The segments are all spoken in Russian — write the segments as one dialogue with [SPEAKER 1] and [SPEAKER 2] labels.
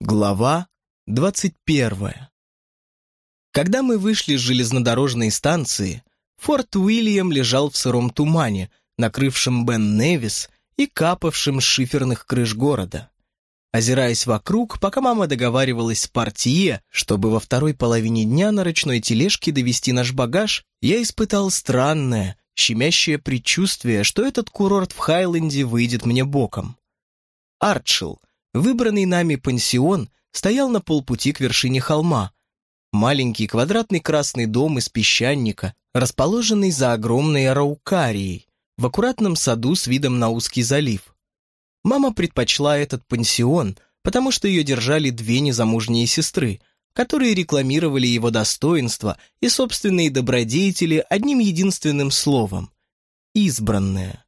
[SPEAKER 1] Глава двадцать первая. Когда мы вышли с железнодорожной станции, форт Уильям лежал в сыром тумане, накрывшем Бен Невис и капавшим с шиферных крыш города. Озираясь вокруг, пока мама договаривалась с портье, чтобы во второй половине дня на ручной тележке довести наш багаж, я испытал странное, щемящее предчувствие, что этот курорт в Хайленде выйдет мне боком. Арчил, Выбранный нами пансион стоял на полпути к вершине холма. Маленький квадратный красный дом из песчаника, расположенный за огромной араукарией, в аккуратном саду с видом на узкий залив. Мама предпочла этот пансион, потому что ее держали две незамужние сестры, которые рекламировали его достоинства и собственные добродетели одним единственным словом – избранная.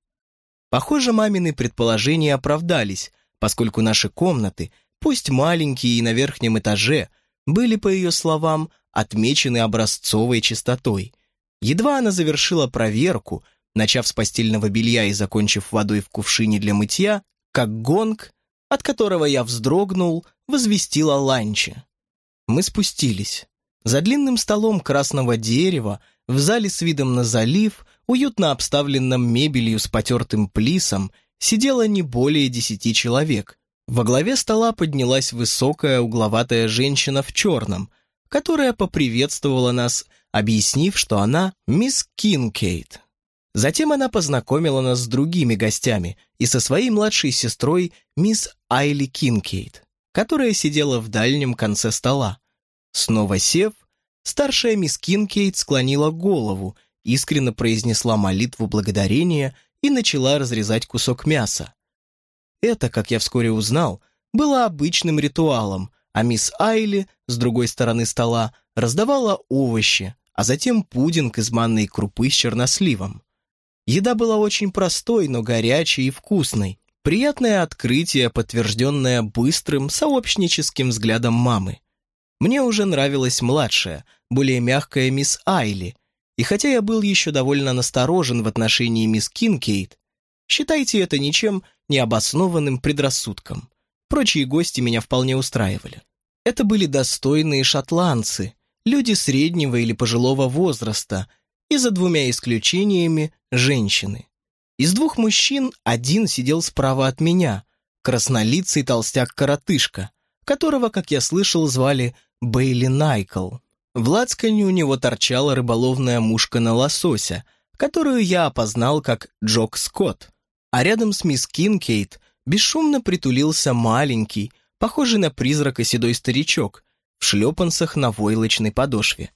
[SPEAKER 1] Похоже, мамины предположения оправдались, поскольку наши комнаты, пусть маленькие и на верхнем этаже, были, по ее словам, отмечены образцовой чистотой. Едва она завершила проверку, начав с постельного белья и закончив водой в кувшине для мытья, как гонг, от которого я вздрогнул, возвестил о ланче. Мы спустились. За длинным столом красного дерева, в зале с видом на залив, уютно обставленном мебелью с потертым плисом, сидело не более десяти человек. Во главе стола поднялась высокая угловатая женщина в черном, которая поприветствовала нас, объяснив, что она мисс Кинкейт. Затем она познакомила нас с другими гостями и со своей младшей сестрой мисс Айли Кинкейт, которая сидела в дальнем конце стола. Снова сев, старшая мисс Кинкейт склонила голову, искренне произнесла молитву благодарения и начала разрезать кусок мяса. Это, как я вскоре узнал, было обычным ритуалом, а мисс Айли с другой стороны стола раздавала овощи, а затем пудинг из манной крупы с черносливом. Еда была очень простой, но горячей и вкусной. Приятное открытие, подтвержденное быстрым, сообщническим взглядом мамы. Мне уже нравилась младшая, более мягкая мисс Айли, и хотя я был еще довольно насторожен в отношении мисс Кинкейт, считайте это ничем необоснованным предрассудком. Прочие гости меня вполне устраивали. Это были достойные шотландцы, люди среднего или пожилого возраста, и за двумя исключениями – женщины. Из двух мужчин один сидел справа от меня, краснолицый толстяк-коротышка, которого, как я слышал, звали Бейли Найкл. В лацкане у него торчала рыболовная мушка на лосося, которую я опознал как Джок Скотт. А рядом с мисс Кинкейт бесшумно притулился маленький, похожий на призрака седой старичок, в шлепанцах на войлочной подошве.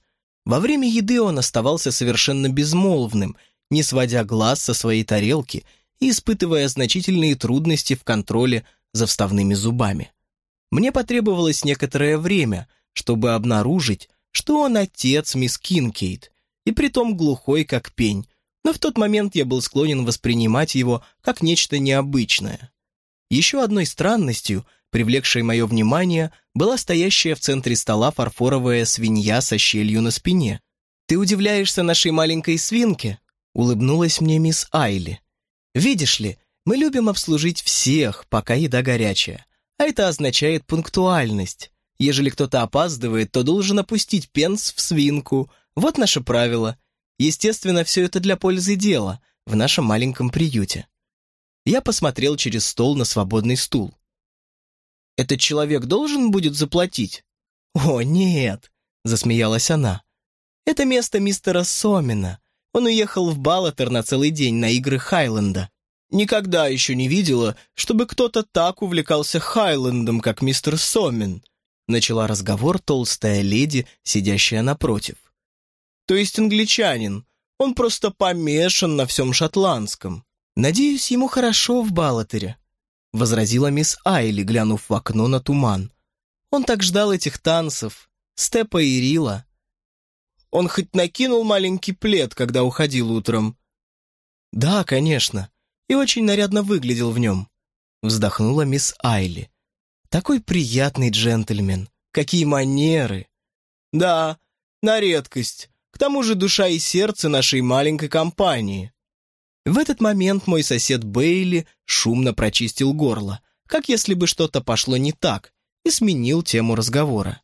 [SPEAKER 1] Во время еды он оставался совершенно безмолвным, не сводя глаз со своей тарелки и испытывая значительные трудности в контроле за вставными зубами. Мне потребовалось некоторое время, чтобы обнаружить, что он отец мисс Кинкейт, и притом глухой как пень, но в тот момент я был склонен воспринимать его как нечто необычное. Еще одной странностью, привлекшей мое внимание, была стоящая в центре стола фарфоровая свинья со щелью на спине. «Ты удивляешься нашей маленькой свинке?» — улыбнулась мне мисс Айли. «Видишь ли, мы любим обслужить всех, пока еда горячая, а это означает пунктуальность. Ежели кто-то опаздывает, то должен опустить пенс в свинку. Вот наше правило. Естественно, все это для пользы дела в нашем маленьком приюте. Я посмотрел через стол на свободный стул. «Этот человек должен будет заплатить?» «О, нет!» — засмеялась она. «Это место мистера Сомина. Он уехал в Балатер на целый день на игры Хайленда. Никогда еще не видела, чтобы кто-то так увлекался Хайлендом, как мистер Сомин. Начала разговор толстая леди, сидящая напротив. То есть англичанин. Он просто помешан на всем шотландском. Надеюсь, ему хорошо в Балатере, возразила мисс Айли, глянув в окно на туман. Он так ждал этих танцев, Степа и Рила. Он хоть накинул маленький плед, когда уходил утром. Да, конечно, и очень нарядно выглядел в нем, вздохнула мисс Айли. Такой приятный джентльмен. Какие манеры. Да, на редкость. К тому же душа и сердце нашей маленькой компании. В этот момент мой сосед Бейли шумно прочистил горло, как если бы что-то пошло не так, и сменил тему разговора.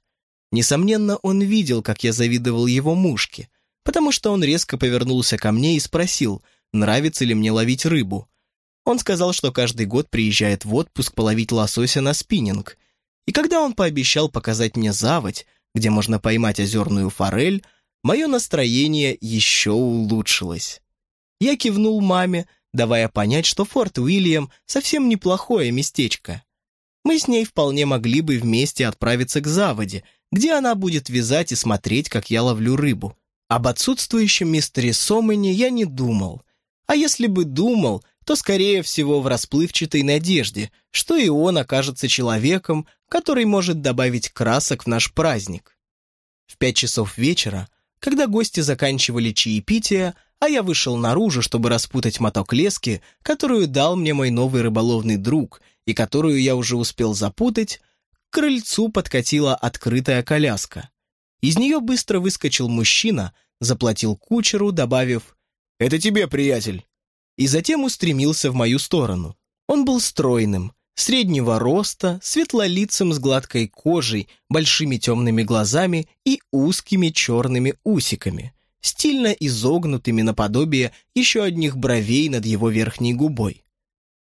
[SPEAKER 1] Несомненно, он видел, как я завидовал его мушке, потому что он резко повернулся ко мне и спросил, нравится ли мне ловить рыбу. Он сказал, что каждый год приезжает в отпуск половить лосося на спиннинг. И когда он пообещал показать мне заводь, где можно поймать озерную форель, мое настроение еще улучшилось. Я кивнул маме, давая понять, что Форт Уильям совсем неплохое местечко. Мы с ней вполне могли бы вместе отправиться к заводе, где она будет вязать и смотреть, как я ловлю рыбу. Об отсутствующем мистере Сомане я не думал. А если бы думал, то, скорее всего, в расплывчатой надежде, что и он окажется человеком, который может добавить красок в наш праздник. В пять часов вечера, когда гости заканчивали чаепитие, а я вышел наружу, чтобы распутать моток лески, которую дал мне мой новый рыболовный друг и которую я уже успел запутать, к крыльцу подкатила открытая коляска. Из нее быстро выскочил мужчина, заплатил кучеру, добавив «Это тебе, приятель!» и затем устремился в мою сторону. Он был стройным, среднего роста, светлолицым с гладкой кожей, большими темными глазами и узкими черными усиками, стильно изогнутыми наподобие еще одних бровей над его верхней губой.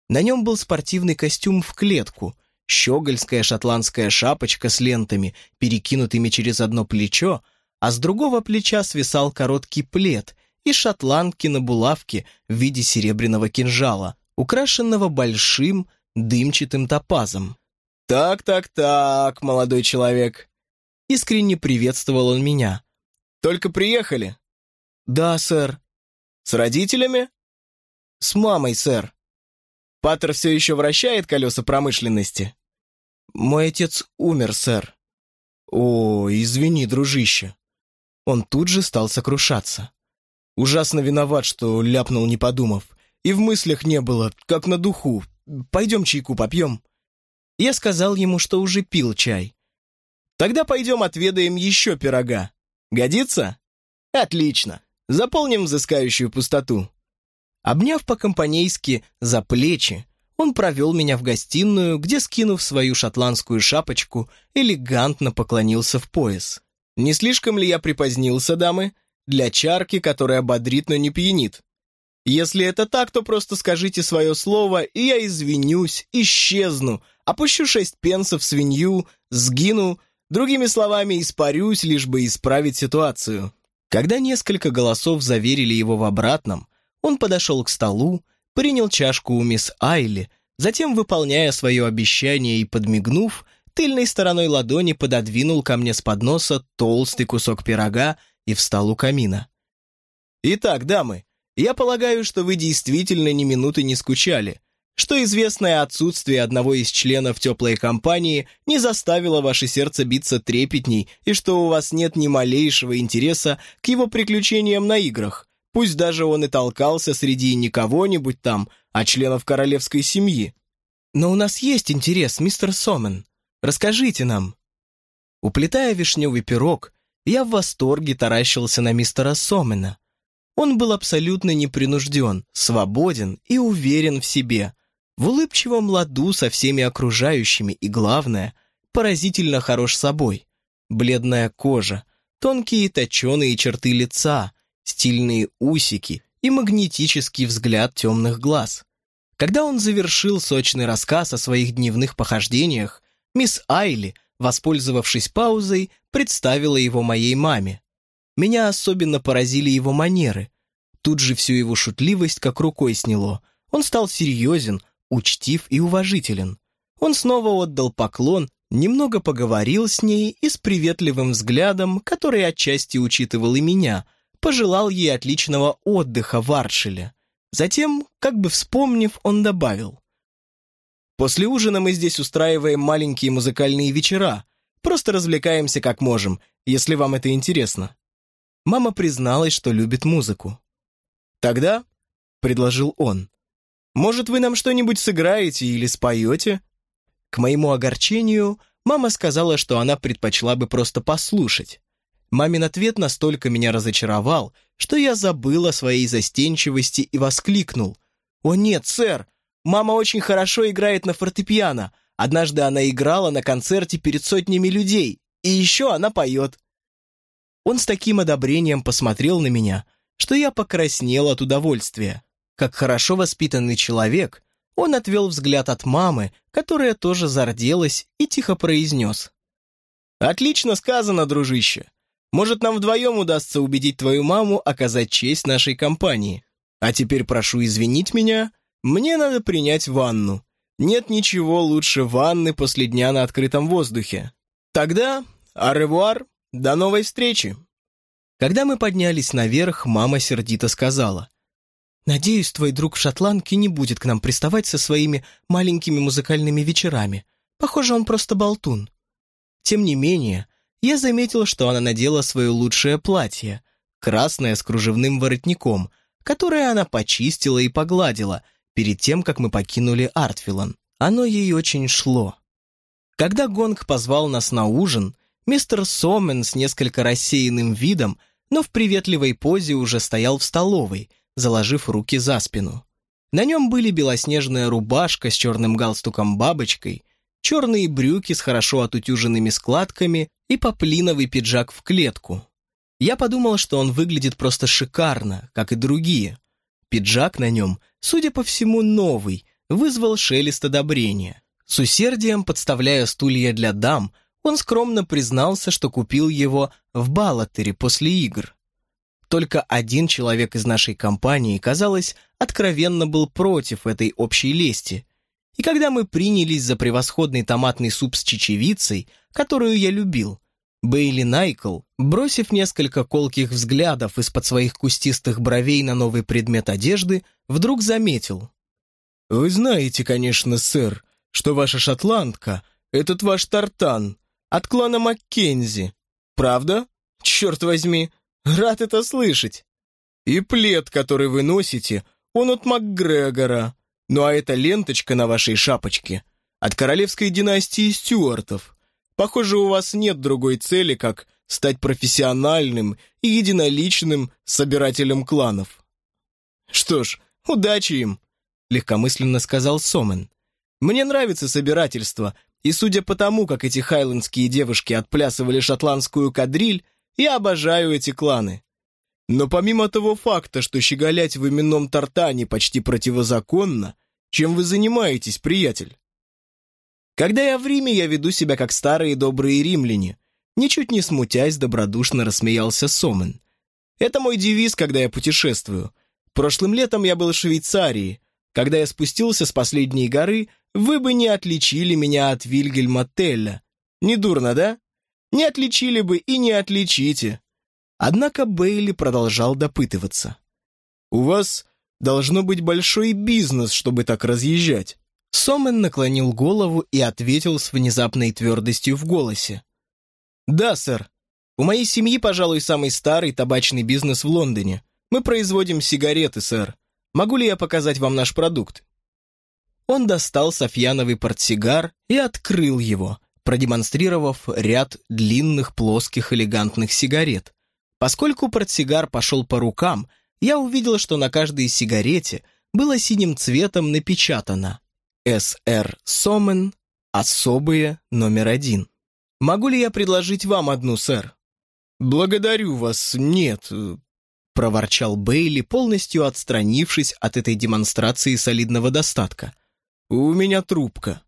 [SPEAKER 1] На нем был спортивный костюм в клетку – щегольская шотландская шапочка с лентами, перекинутыми через одно плечо, а с другого плеча свисал короткий плед и шотландки на булавке в виде серебряного кинжала, украшенного большим дымчатым топазом. «Так-так-так, молодой человек!» Искренне приветствовал он меня. «Только приехали?» «Да, сэр». «С родителями?» «С мамой, сэр». «Паттер все еще вращает колеса промышленности?» «Мой отец умер, сэр». «О, извини, дружище». Он тут же стал сокрушаться. Ужасно виноват, что ляпнул, не подумав. И в мыслях не было, как на духу. Пойдем чайку попьем. Я сказал ему, что уже пил чай. Тогда пойдем отведаем еще пирога. Годится? Отлично. Заполним взыскающую пустоту. Обняв по-компанейски за плечи, он провел меня в гостиную, где, скинув свою шотландскую шапочку, элегантно поклонился в пояс. «Не слишком ли я припозднился, дамы? Для чарки, которая бодрит, но не пьянит. Если это так, то просто скажите свое слово, и я извинюсь, исчезну, опущу шесть пенсов свинью, сгину, другими словами, испарюсь, лишь бы исправить ситуацию». Когда несколько голосов заверили его в обратном, он подошел к столу, принял чашку у мисс Айли, затем, выполняя свое обещание и подмигнув, тыльной стороной ладони пододвинул ко мне с подноса толстый кусок пирога и встал у камина. «Итак, дамы, я полагаю, что вы действительно ни минуты не скучали, что известное отсутствие одного из членов теплой компании не заставило ваше сердце биться трепетней и что у вас нет ни малейшего интереса к его приключениям на играх. Пусть даже он и толкался среди не кого-нибудь там, а членов королевской семьи. Но у нас есть интерес, мистер Сомен. Расскажите нам. Уплетая вишневый пирог, я в восторге таращился на мистера Сомена. Он был абсолютно непринужден, свободен и уверен в себе, в улыбчивом ладу со всеми окружающими и, главное, поразительно хорош собой. Бледная кожа, тонкие точеные черты лица, стильные усики и магнетический взгляд темных глаз. Когда он завершил сочный рассказ о своих дневных похождениях, мисс Айли, воспользовавшись паузой, представила его моей маме. Меня особенно поразили его манеры. Тут же всю его шутливость как рукой сняло. Он стал серьезен, учтив и уважителен. Он снова отдал поклон, немного поговорил с ней и с приветливым взглядом, который отчасти учитывал и меня – пожелал ей отличного отдыха в Аршеле. Затем, как бы вспомнив, он добавил. «После ужина мы здесь устраиваем маленькие музыкальные вечера. Просто развлекаемся как можем, если вам это интересно». Мама призналась, что любит музыку. «Тогда», — предложил он, — «может, вы нам что-нибудь сыграете или споете?» К моему огорчению, мама сказала, что она предпочла бы просто послушать. Мамин ответ настолько меня разочаровал, что я забыл о своей застенчивости и воскликнул. «О нет, сэр! Мама очень хорошо играет на фортепиано. Однажды она играла на концерте перед сотнями людей, и еще она поет. Он с таким одобрением посмотрел на меня, что я покраснел от удовольствия. Как хорошо воспитанный человек, он отвел взгляд от мамы, которая тоже зарделась, и тихо произнес. «Отлично сказано, дружище. Может, нам вдвоем удастся убедить твою маму оказать честь нашей компании. А теперь прошу извинить меня, мне надо принять ванну. Нет ничего лучше ванны после дня на открытом воздухе. Тогда, аревуар, до новой встречи!» Когда мы поднялись наверх, мама сердито сказала. «Надеюсь, твой друг в шотландке не будет к нам приставать со своими маленькими музыкальными вечерами. Похоже, он просто болтун». Тем не менее, я заметил, что она надела свое лучшее платье, красное с кружевным воротником, которое она почистила и погладила перед тем, как мы покинули Артфилан. Оно ей очень шло. Когда Гонг позвал нас на ужин, Мистер Сомен с несколько рассеянным видом, но в приветливой позе уже стоял в столовой, заложив руки за спину. На нем были белоснежная рубашка с черным галстуком-бабочкой, черные брюки с хорошо отутюженными складками и поплиновый пиджак в клетку. Я подумал, что он выглядит просто шикарно, как и другие. Пиджак на нем, судя по всему, новый, вызвал шелест одобрения. С усердием подставляя стулья для дам, он скромно признался, что купил его в Балатере после игр. Только один человек из нашей компании, казалось, откровенно был против этой общей лести. И когда мы принялись за превосходный томатный суп с чечевицей, которую я любил, Бейли Найкл, бросив несколько колких взглядов из-под своих кустистых бровей на новый предмет одежды, вдруг заметил. «Вы знаете, конечно, сэр, что ваша шотландка, этот ваш тартан, от клана Маккензи. Правда? Черт возьми, рад это слышать. И плед, который вы носите, он от МакГрегора. Ну а эта ленточка на вашей шапочке от королевской династии Стюартов. Похоже, у вас нет другой цели, как стать профессиональным и единоличным собирателем кланов. Что ж, удачи им, легкомысленно сказал Сомен. Мне нравится собирательство, и судя по тому, как эти хайлендские девушки отплясывали шотландскую кадриль, я обожаю эти кланы. Но помимо того факта, что щеголять в именном тартане почти противозаконно, чем вы занимаетесь, приятель? Когда я в Риме, я веду себя как старые добрые римляне. Ничуть не смутясь, добродушно рассмеялся Сомен. Это мой девиз, когда я путешествую. Прошлым летом я был в Швейцарии. Когда я спустился с последней горы, вы бы не отличили меня от Вильгельма Телля. Недурно, да? Не отличили бы и не отличите. Однако Бейли продолжал допытываться. «У вас должно быть большой бизнес, чтобы так разъезжать». Сомен наклонил голову и ответил с внезапной твердостью в голосе. «Да, сэр. У моей семьи, пожалуй, самый старый табачный бизнес в Лондоне. Мы производим сигареты, сэр. Могу ли я показать вам наш продукт?» Он достал софьяновый портсигар и открыл его, продемонстрировав ряд длинных, плоских, элегантных сигарет. Поскольку портсигар пошел по рукам, я увидел, что на каждой сигарете было синим цветом напечатано «СР Сомен. Особые номер один». «Могу ли я предложить вам одну, сэр?» «Благодарю вас, нет», — проворчал Бейли, полностью отстранившись от этой демонстрации солидного достатка. «У меня трубка».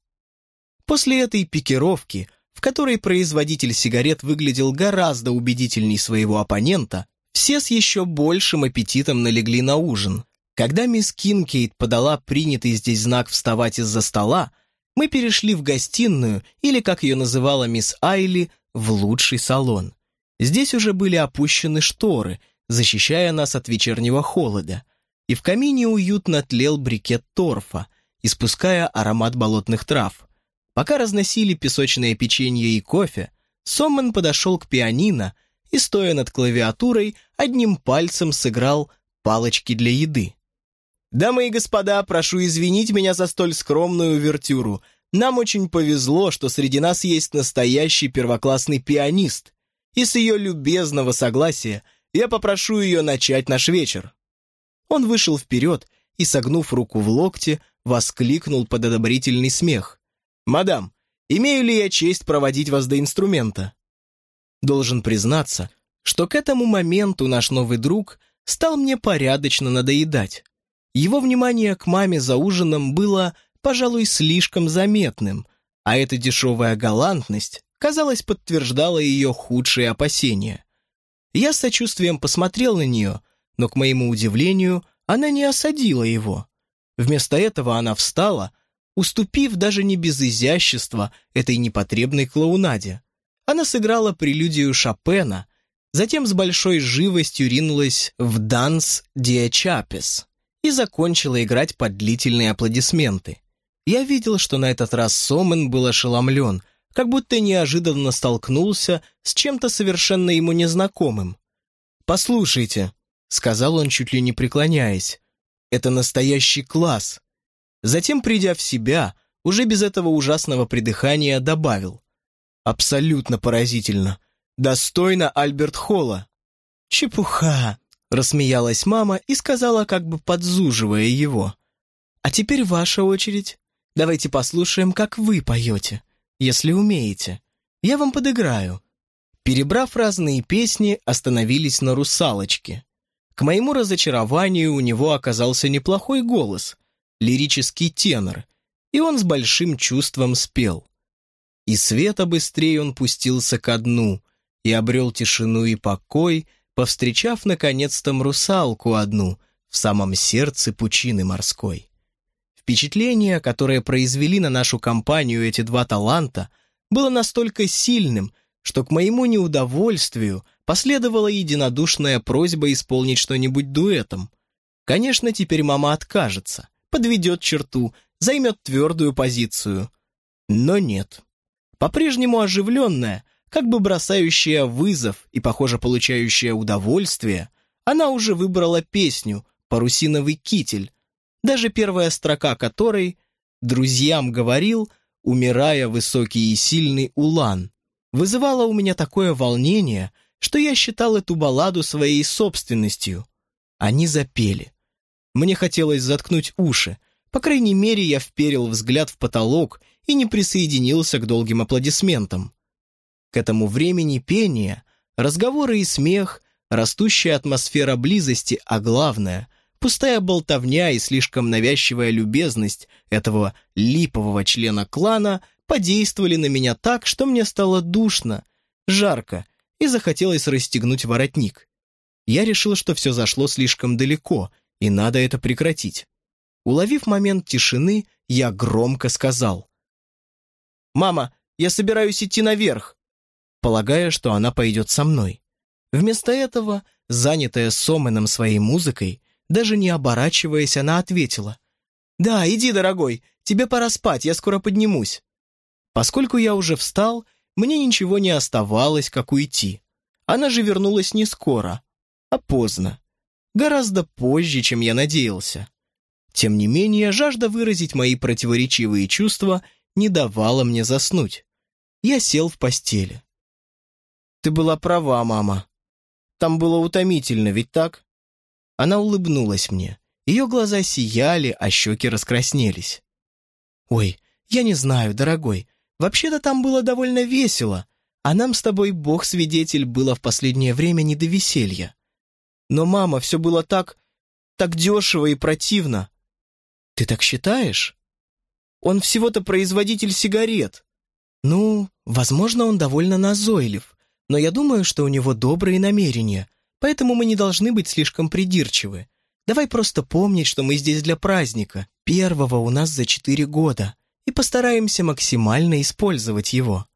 [SPEAKER 1] После этой пикировки, в которой производитель сигарет выглядел гораздо убедительней своего оппонента, все с еще большим аппетитом налегли на ужин. Когда мисс Кинкейт подала принятый здесь знак вставать из-за стола, мы перешли в гостиную, или, как ее называла мисс Айли, в лучший салон. Здесь уже были опущены шторы, защищая нас от вечернего холода, и в камине уютно тлел брикет торфа – испуская аромат болотных трав. Пока разносили песочное печенье и кофе, Сомман подошел к пианино и, стоя над клавиатурой, одним пальцем сыграл палочки для еды. «Дамы и господа, прошу извинить меня за столь скромную увертюру. Нам очень повезло, что среди нас есть настоящий первоклассный пианист, и с ее любезного согласия я попрошу ее начать наш вечер». Он вышел вперед и, согнув руку в локте, воскликнул под одобрительный смех. «Мадам, имею ли я честь проводить вас до инструмента?» Должен признаться, что к этому моменту наш новый друг стал мне порядочно надоедать. Его внимание к маме за ужином было, пожалуй, слишком заметным, а эта дешевая галантность, казалось, подтверждала ее худшие опасения. Я с сочувствием посмотрел на нее, но, к моему удивлению, она не осадила его. Вместо этого она встала, уступив даже не без изящества этой непотребной клоунаде. Она сыграла прелюдию Шопена, затем с большой живостью ринулась в «Данс Диачапес» и закончила играть под длительные аплодисменты. Я видел, что на этот раз Сомен был ошеломлен, как будто неожиданно столкнулся с чем-то совершенно ему незнакомым. «Послушайте», — сказал он, чуть ли не преклоняясь, — «это настоящий класс». Затем, придя в себя, уже без этого ужасного придыхания добавил. «Абсолютно поразительно. Достойно Альберт Холла». «Чепуха», — рассмеялась мама и сказала, как бы подзуживая его. «А теперь ваша очередь. Давайте послушаем, как вы поете, если умеете. Я вам подыграю». Перебрав разные песни, остановились на «Русалочке». К моему разочарованию у него оказался неплохой голос, лирический тенор, и он с большим чувством спел. И света быстрее он пустился ко дну, и обрел тишину и покой, повстречав наконец-то русалку одну в самом сердце пучины морской. Впечатление, которое произвели на нашу компанию эти два таланта, было настолько сильным, что к моему неудовольствию последовала единодушная просьба исполнить что-нибудь дуэтом. Конечно, теперь мама откажется, подведет черту, займет твердую позицию. Но нет. По-прежнему оживленная, как бы бросающая вызов и, похоже, получающая удовольствие, она уже выбрала песню «Парусиновый китель», даже первая строка которой «Друзьям говорил, умирая высокий и сильный Улан», вызывала у меня такое волнение, что я считал эту балладу своей собственностью. Они запели. Мне хотелось заткнуть уши, по крайней мере, я вперил взгляд в потолок и не присоединился к долгим аплодисментам. К этому времени пение, разговоры и смех, растущая атмосфера близости, а главное — Пустая болтовня и слишком навязчивая любезность этого липового члена клана подействовали на меня так, что мне стало душно, жарко и захотелось расстегнуть воротник. Я решил, что все зашло слишком далеко, и надо это прекратить. Уловив момент тишины, я громко сказал. «Мама, я собираюсь идти наверх», полагая, что она пойдет со мной. Вместо этого, занятая Соменом своей музыкой, даже не оборачиваясь, она ответила. «Да, иди, дорогой, тебе пора спать, я скоро поднимусь». Поскольку я уже встал, мне ничего не оставалось, как уйти. Она же вернулась не скоро, а поздно. Гораздо позже, чем я надеялся. Тем не менее, жажда выразить мои противоречивые чувства не давала мне заснуть. Я сел в постели. «Ты была права, мама. Там было утомительно, ведь так?» Она улыбнулась мне. Ее глаза сияли, а щеки раскраснелись. «Ой, я не знаю, дорогой. Вообще-то там было довольно весело, а нам с тобой, бог-свидетель, было в последнее время не до веселья. Но, мама, все было так... так дешево и противно». «Ты так считаешь?» «Он всего-то производитель сигарет». «Ну, возможно, он довольно назойлив, но я думаю, что у него добрые намерения. Поэтому мы не должны быть слишком придирчивы. Давай просто помнить, что мы здесь для праздника, первого у нас за четыре года, и постараемся максимально использовать его».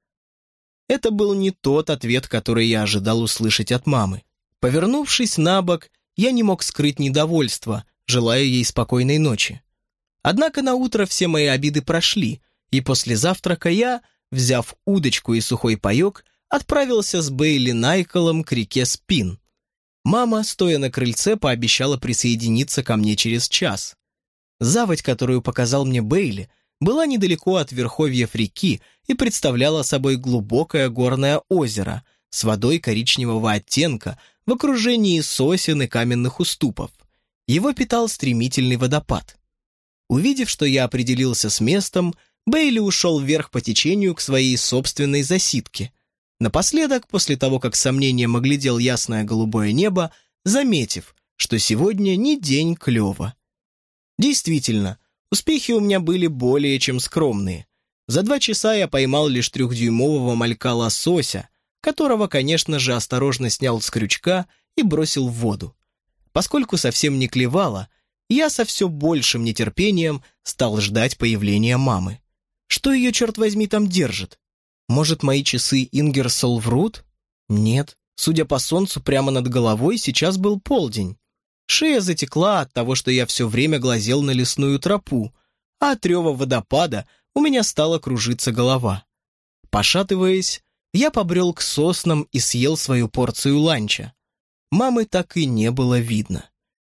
[SPEAKER 1] Это был не тот ответ, который я ожидал услышать от мамы. Повернувшись на бок, я не мог скрыть недовольство, желая ей спокойной ночи. Однако на утро все мои обиды прошли, и после завтрака я, взяв удочку и сухой паек, отправился с Бейли Найколом к реке Спин. Мама, стоя на крыльце, пообещала присоединиться ко мне через час. Заводь, которую показал мне Бейли, была недалеко от верховьев реки и представляла собой глубокое горное озеро с водой коричневого оттенка в окружении сосен и каменных уступов. Его питал стремительный водопад. Увидев, что я определился с местом, Бейли ушел вверх по течению к своей собственной засидке. Напоследок, после того, как сомнением оглядел ясное голубое небо, заметив, что сегодня не день клёва. Действительно, успехи у меня были более чем скромные. За два часа я поймал лишь трехдюймового малька лосося, которого, конечно же, осторожно снял с крючка и бросил в воду. Поскольку совсем не клевало, я со все большим нетерпением стал ждать появления мамы. Что ее, черт возьми, там держит? Может, мои часы Ингерсол врут? Нет. Судя по солнцу, прямо над головой сейчас был полдень. Шея затекла от того, что я все время глазел на лесную тропу, а от рева водопада у меня стала кружиться голова. Пошатываясь, я побрел к соснам и съел свою порцию ланча. Мамы так и не было видно.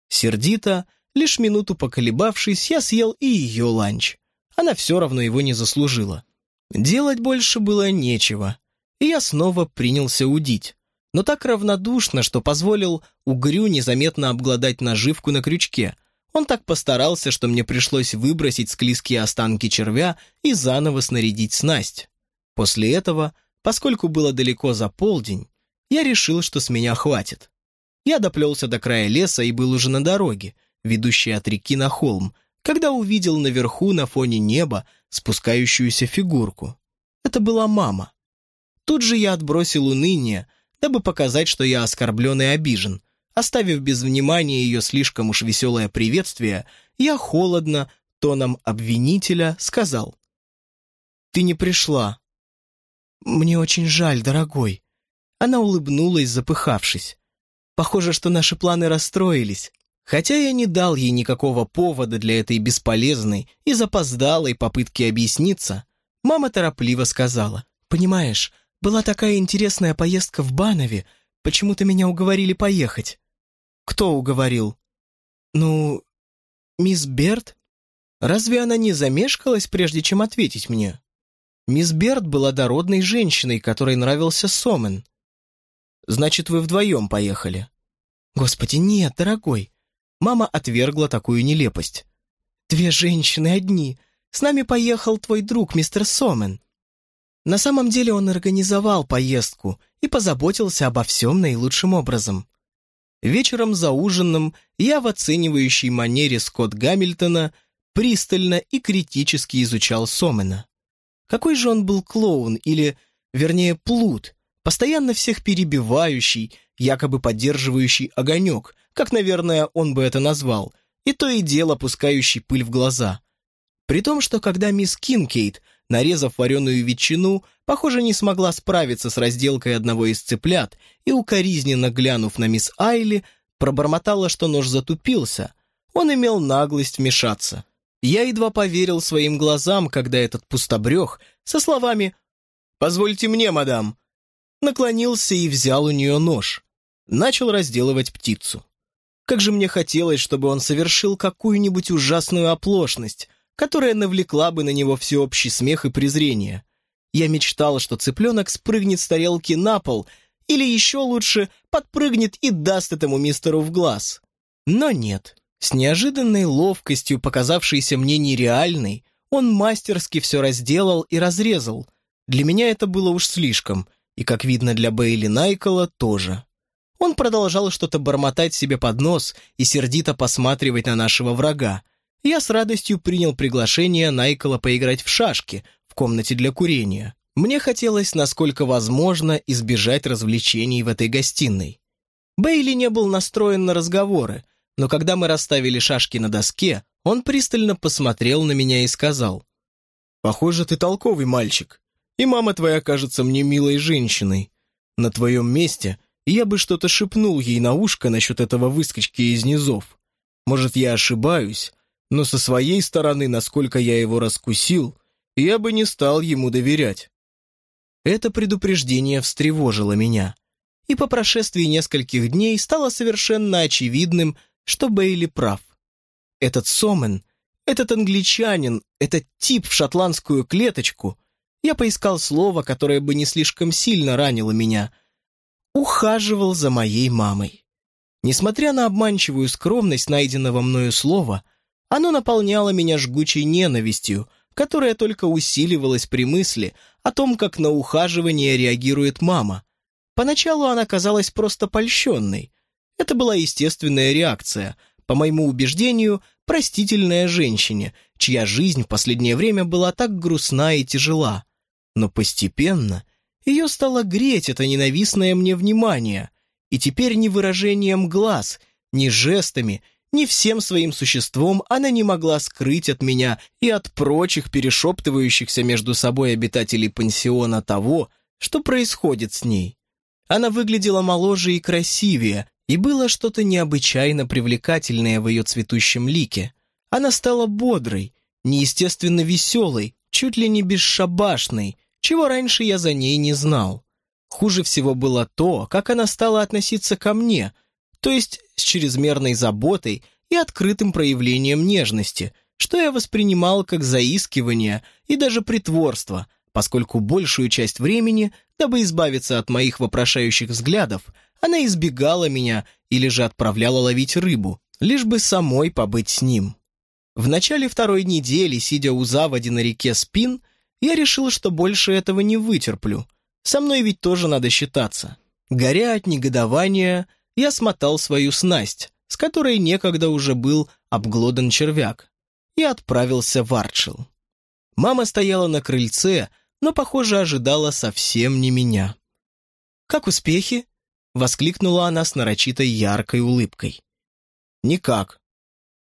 [SPEAKER 1] Сердито, лишь минуту поколебавшись, я съел и ее ланч. Она все равно его не заслужила. Делать больше было нечего, и я снова принялся удить но так равнодушно, что позволил угрю незаметно обглодать наживку на крючке. Он так постарался, что мне пришлось выбросить склизкие останки червя и заново снарядить снасть. После этого, поскольку было далеко за полдень, я решил, что с меня хватит. Я доплелся до края леса и был уже на дороге, ведущей от реки на холм, когда увидел наверху на фоне неба спускающуюся фигурку. Это была мама. Тут же я отбросил уныние, дабы показать, что я оскорблен и обижен. Оставив без внимания ее слишком уж веселое приветствие, я холодно, тоном обвинителя, сказал. «Ты не пришла». «Мне очень жаль, дорогой». Она улыбнулась, запыхавшись. «Похоже, что наши планы расстроились. Хотя я не дал ей никакого повода для этой бесполезной и запоздалой попытки объясниться, мама торопливо сказала. «Понимаешь, была такая интересная поездка в Банове. Почему-то меня уговорили поехать. Кто уговорил? Ну, мисс Берт? Разве она не замешкалась, прежде чем ответить мне? Мисс Берт была дородной женщиной, которой нравился Сомен. Значит, вы вдвоем поехали? Господи, нет, дорогой. Мама отвергла такую нелепость. Две женщины одни. С нами поехал твой друг, мистер Сомен. На самом деле он организовал поездку и позаботился обо всем наилучшим образом. Вечером за ужином я в оценивающей манере Скотт Гамильтона пристально и критически изучал Сомена. Какой же он был клоун или, вернее, плут, постоянно всех перебивающий, якобы поддерживающий огонек, как, наверное, он бы это назвал, и то и дело пускающий пыль в глаза. При том, что когда мисс Кинкейт нарезав вареную ветчину, похоже, не смогла справиться с разделкой одного из цыплят и, укоризненно глянув на мисс Айли, пробормотала, что нож затупился. Он имел наглость вмешаться. Я едва поверил своим глазам, когда этот пустобрех со словами «Позвольте мне, мадам», наклонился и взял у нее нож. Начал разделывать птицу. Как же мне хотелось, чтобы он совершил какую-нибудь ужасную оплошность, которая навлекла бы на него всеобщий смех и презрение. Я мечтал, что цыпленок спрыгнет с тарелки на пол, или еще лучше, подпрыгнет и даст этому мистеру в глаз. Но нет. С неожиданной ловкостью, показавшейся мне нереальной, он мастерски все разделал и разрезал. Для меня это было уж слишком, и, как видно, для Бейли Найкола тоже. Он продолжал что-то бормотать себе под нос и сердито посматривать на нашего врага, я с радостью принял приглашение Найкола поиграть в шашки в комнате для курения. Мне хотелось, насколько возможно, избежать развлечений в этой гостиной. Бейли не был настроен на разговоры, но когда мы расставили шашки на доске, он пристально посмотрел на меня и сказал, «Похоже, ты толковый мальчик, и мама твоя кажется мне милой женщиной. На твоем месте я бы что-то шепнул ей на ушко насчет этого выскочки из низов. Может, я ошибаюсь, но со своей стороны, насколько я его раскусил, я бы не стал ему доверять. Это предупреждение встревожило меня, и по прошествии нескольких дней стало совершенно очевидным, что Бейли прав. Этот Сомен, этот англичанин, этот тип в шотландскую клеточку, я поискал слово, которое бы не слишком сильно ранило меня, ухаживал за моей мамой. Несмотря на обманчивую скромность найденного мною слова, оно наполняло меня жгучей ненавистью, которая только усиливалась при мысли о том, как на ухаживание реагирует мама. Поначалу она казалась просто польщенной. Это была естественная реакция, по моему убеждению, простительная женщине, чья жизнь в последнее время была так грустна и тяжела. Но постепенно ее стало греть это ненавистное мне внимание, и теперь ни выражением глаз, ни жестами, ни всем своим существом она не могла скрыть от меня и от прочих перешептывающихся между собой обитателей пансиона того, что происходит с ней. Она выглядела моложе и красивее, и было что-то необычайно привлекательное в ее цветущем лике. Она стала бодрой, неестественно веселой, чуть ли не бесшабашной, чего раньше я за ней не знал. Хуже всего было то, как она стала относиться ко мне, то есть с чрезмерной заботой и открытым проявлением нежности, что я воспринимал как заискивание и даже притворство, поскольку большую часть времени, дабы избавиться от моих вопрошающих взглядов, она избегала меня или же отправляла ловить рыбу, лишь бы самой побыть с ним. В начале второй недели, сидя у заводи на реке Спин, я решил, что больше этого не вытерплю. Со мной ведь тоже надо считаться. Горя от негодования, я смотал свою снасть, с которой некогда уже был обглодан червяк, и отправился в Арчил. Мама стояла на крыльце, но, похоже, ожидала совсем не меня. «Как успехи?» — воскликнула она с нарочитой яркой улыбкой. «Никак».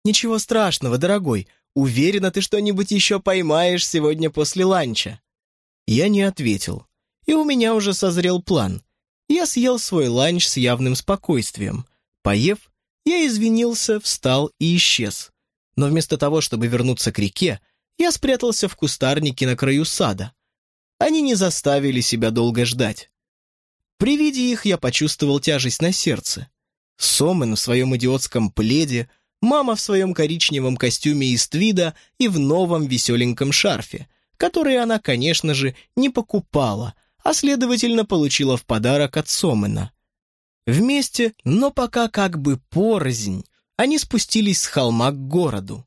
[SPEAKER 1] «Ничего страшного, дорогой. Уверена, ты что-нибудь еще поймаешь сегодня после ланча». Я не ответил, и у меня уже созрел план. Я съел свой ланч с явным спокойствием. Поев, я извинился, встал и исчез. Но вместо того, чтобы вернуться к реке, я спрятался в кустарнике на краю сада. Они не заставили себя долго ждать. При виде их я почувствовал тяжесть на сердце. Сомен в своем идиотском пледе, мама в своем коричневом костюме из твида и в новом веселеньком шарфе, который она, конечно же, не покупала, а следовательно получила в подарок от Сомена. Вместе, но пока как бы порознь, они спустились с холма к городу.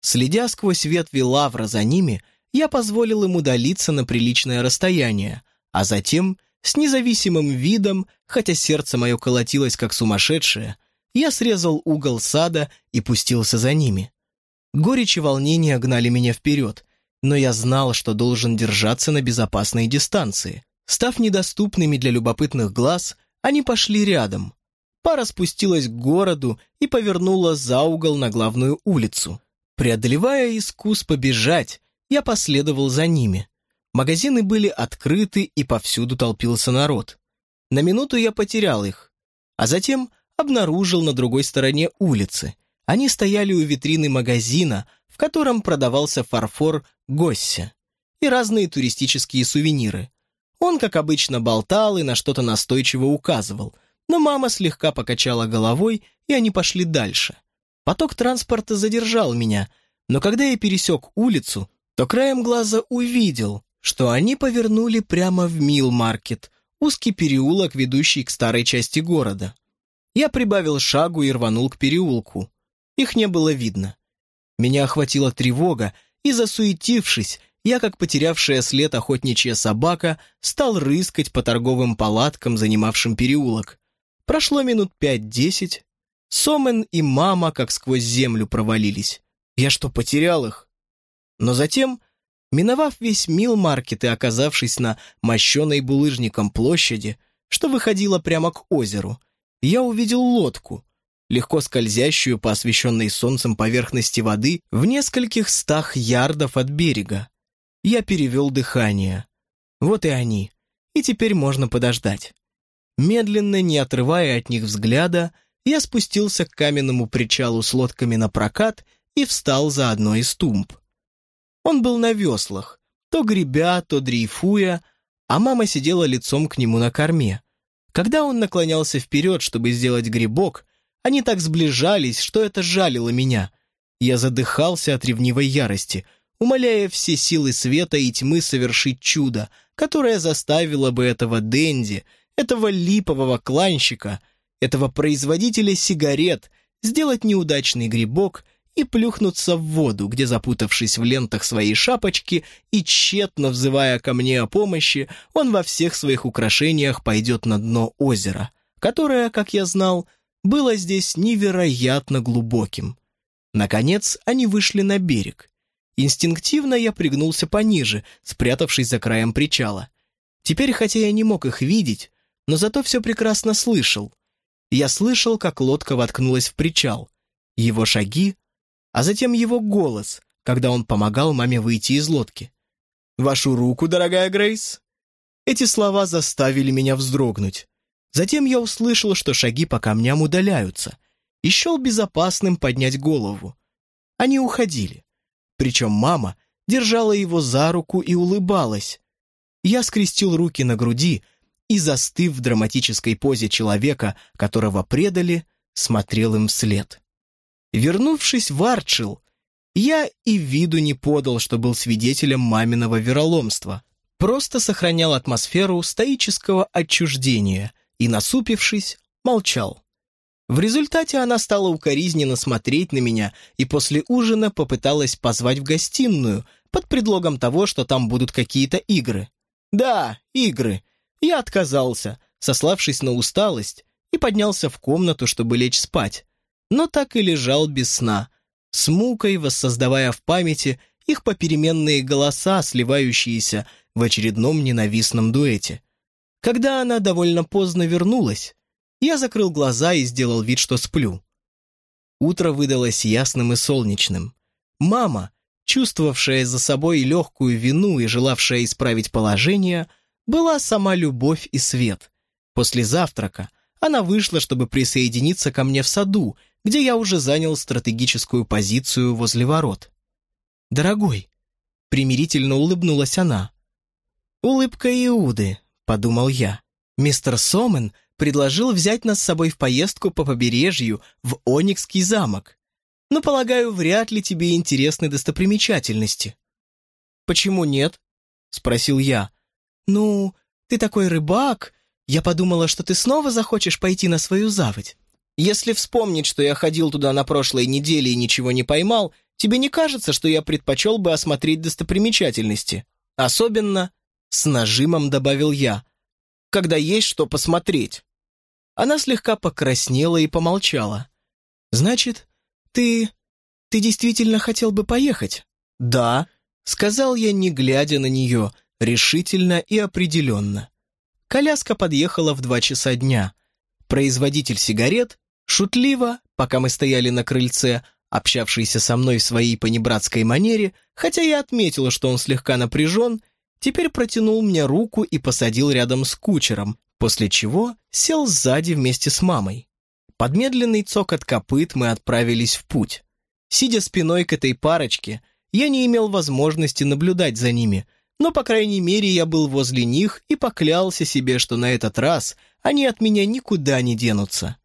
[SPEAKER 1] Следя сквозь ветви лавра за ними, я позволил им удалиться на приличное расстояние, а затем с независимым видом, хотя сердце мое колотилось как сумасшедшее, я срезал угол сада и пустился за ними. Горечь и волнение гнали меня вперед, но я знал, что должен держаться на безопасной дистанции. Став недоступными для любопытных глаз, они пошли рядом. Пара спустилась к городу и повернула за угол на главную улицу. Преодолевая искус побежать, я последовал за ними. Магазины были открыты, и повсюду толпился народ. На минуту я потерял их, а затем обнаружил на другой стороне улицы. Они стояли у витрины магазина, в котором продавался фарфор Госся и разные туристические сувениры. Он, как обычно, болтал и на что-то настойчиво указывал, но мама слегка покачала головой, и они пошли дальше. Поток транспорта задержал меня, но когда я пересек улицу, то краем глаза увидел, что они повернули прямо в Милл-маркет, узкий переулок, ведущий к старой части города. Я прибавил шагу и рванул к переулку. Их не было видно. Меня охватила тревога, и, засуетившись, я, как потерявшая след охотничья собака, стал рыскать по торговым палаткам, занимавшим переулок. Прошло минут пять-десять. Сомен и мама как сквозь землю провалились. Я что, потерял их? Но затем Миновав весь Милмаркет и оказавшись на мощенной булыжником площади, что выходило прямо к озеру, я увидел лодку, легко скользящую по освещенной солнцем поверхности воды в нескольких стах ярдов от берега. Я перевел дыхание. Вот и они. И теперь можно подождать. Медленно, не отрывая от них взгляда, я спустился к каменному причалу с лодками на прокат и встал за одной из тумб. Он был на веслах, то гребя, то дрейфуя, а мама сидела лицом к нему на корме. Когда он наклонялся вперед, чтобы сделать грибок, они так сближались, что это жалило меня. Я задыхался от ревнивой ярости, умоляя все силы света и тьмы совершить чудо, которое заставило бы этого Дэнди, этого липового кланщика, этого производителя сигарет сделать неудачный грибок и плюхнуться в воду, где, запутавшись в лентах своей шапочки и тщетно взывая ко мне о помощи, он во всех своих украшениях пойдет на дно озера, которое, как я знал, было здесь невероятно глубоким. Наконец они вышли на берег. Инстинктивно я пригнулся пониже, спрятавшись за краем причала. Теперь, хотя я не мог их видеть, но зато все прекрасно слышал. Я слышал, как лодка воткнулась в причал, его шаги, а затем его голос, когда он помогал маме выйти из лодки. «Вашу руку, дорогая Грейс!» Эти слова заставили меня вздрогнуть. Затем я услышал, что шаги по камням удаляются, и счел безопасным поднять голову. Они уходили. Причем мама держала его за руку и улыбалась. Я скрестил руки на груди и, застыв в драматической позе человека, которого предали, смотрел им вслед. Вернувшись в Арчил, я и виду не подал, что был свидетелем маминого вероломства. Просто сохранял атмосферу стоического отчуждения и, насупившись, молчал. В результате она стала укоризненно смотреть на меня и после ужина попыталась позвать в гостиную под предлогом того, что там будут какие-то игры. Да, игры. Я отказался, сославшись на усталость, и поднялся в комнату, чтобы лечь спать но так и лежал без сна, с мукой воссоздавая в памяти их попеременные голоса, сливающиеся в очередном ненавистном дуэте. Когда она довольно поздно вернулась, я закрыл глаза и сделал вид, что сплю. Утро выдалось ясным и солнечным. Мама, чувствовавшая за собой легкую вину и желавшая исправить положение, была сама любовь и свет. После завтрака она вышла, чтобы присоединиться ко мне в саду где я уже занял стратегическую позицию возле ворот. «Дорогой», — примирительно улыбнулась она. «Улыбка Иуды», — подумал я. «Мистер Сомен предложил взять нас с собой в поездку по побережью в Оникский замок. Но, полагаю, вряд ли тебе интересны достопримечательности». «Почему нет?» — спросил я. «Ну, ты такой рыбак. Я подумала, что ты снова захочешь пойти на свою заводь. Если вспомнить, что я ходил туда на прошлой неделе и ничего не поймал, тебе не кажется, что я предпочел бы осмотреть достопримечательности? Особенно, с нажимом добавил я, когда есть что посмотреть. Она слегка покраснела и помолчала. «Значит, ты... ты действительно хотел бы поехать?» «Да», — сказал я, не глядя на нее, решительно и определенно. Коляска подъехала в два часа дня. Производитель сигарет Шутливо, пока мы стояли на крыльце, общавшийся со мной в своей понебратской манере, хотя я отметила, что он слегка напряжен, теперь протянул мне руку и посадил рядом с кучером, после чего сел сзади вместе с мамой. Под медленный цокот копыт мы отправились в путь. Сидя спиной к этой парочке, я не имел возможности наблюдать за ними, но, по крайней мере, я был возле них и поклялся себе, что на этот раз они от меня никуда не денутся.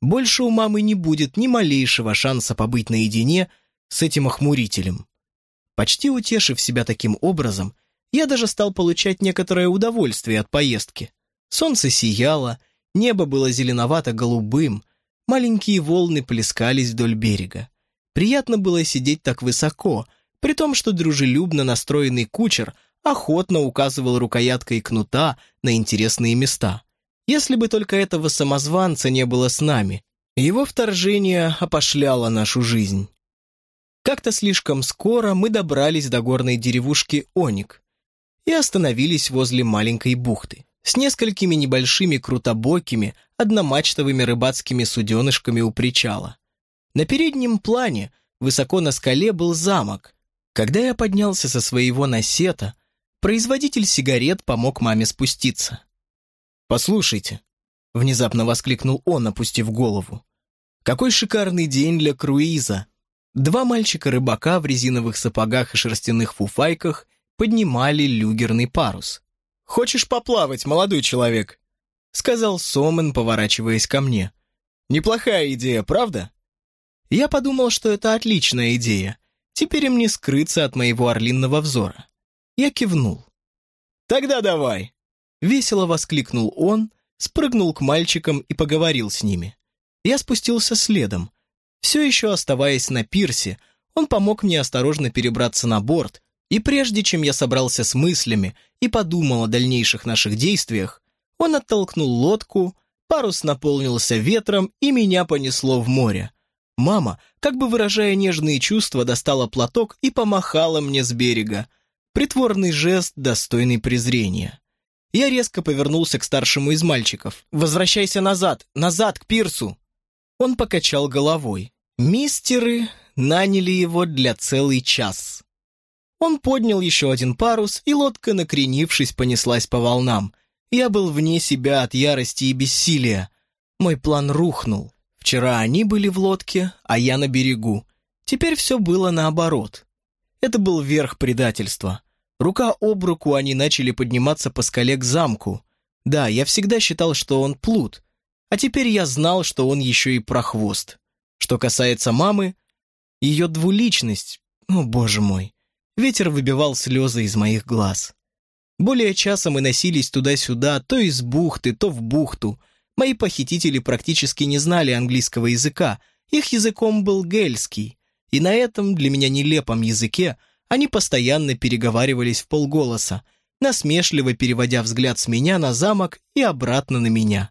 [SPEAKER 1] Больше у мамы не будет ни малейшего шанса побыть наедине с этим охмурителем. Почти утешив себя таким образом, я даже стал получать некоторое удовольствие от поездки. Солнце сияло, небо было зеленовато-голубым, маленькие волны плескались вдоль берега. Приятно было сидеть так высоко, при том, что дружелюбно настроенный кучер охотно указывал рукояткой кнута на интересные места. Если бы только этого самозванца не было с нами, его вторжение опошляло нашу жизнь. Как-то слишком скоро мы добрались до горной деревушки Оник и остановились возле маленькой бухты с несколькими небольшими крутобокими, одномачтовыми рыбацкими суденышками у причала. На переднем плане, высоко на скале, был замок. Когда я поднялся со своего насета, производитель сигарет помог маме спуститься. «Послушайте», — внезапно воскликнул он, опустив голову. «Какой шикарный день для круиза!» Два мальчика-рыбака в резиновых сапогах и шерстяных фуфайках поднимали люгерный парус. «Хочешь поплавать, молодой человек?» — сказал Сомен, поворачиваясь ко мне. «Неплохая идея, правда?» Я подумал, что это отличная идея. Теперь им не скрыться от моего орлинного взора. Я кивнул. «Тогда давай!» Весело воскликнул он, спрыгнул к мальчикам и поговорил с ними. Я спустился следом. Все еще оставаясь на пирсе, он помог мне осторожно перебраться на борт, и прежде чем я собрался с мыслями и подумал о дальнейших наших действиях, он оттолкнул лодку, парус наполнился ветром, и меня понесло в море. Мама, как бы выражая нежные чувства, достала платок и помахала мне с берега. Притворный жест, достойный презрения. Я резко повернулся к старшему из мальчиков. «Возвращайся назад! Назад, к пирсу!» Он покачал головой. Мистеры наняли его для целый час. Он поднял еще один парус, и лодка, накренившись, понеслась по волнам. Я был вне себя от ярости и бессилия. Мой план рухнул. Вчера они были в лодке, а я на берегу. Теперь все было наоборот. Это был верх предательства. Рука об руку они начали подниматься по скале к замку. Да, я всегда считал, что он плут. А теперь я знал, что он еще и прохвост. Что касается мамы, ее двуличность, о боже мой, ветер выбивал слезы из моих глаз. Более часа мы носились туда-сюда, то из бухты, то в бухту, Мои похитители практически не знали английского языка, их языком был гельский, и на этом для меня нелепом языке они постоянно переговаривались в полголоса, насмешливо переводя взгляд с меня на замок и обратно на меня.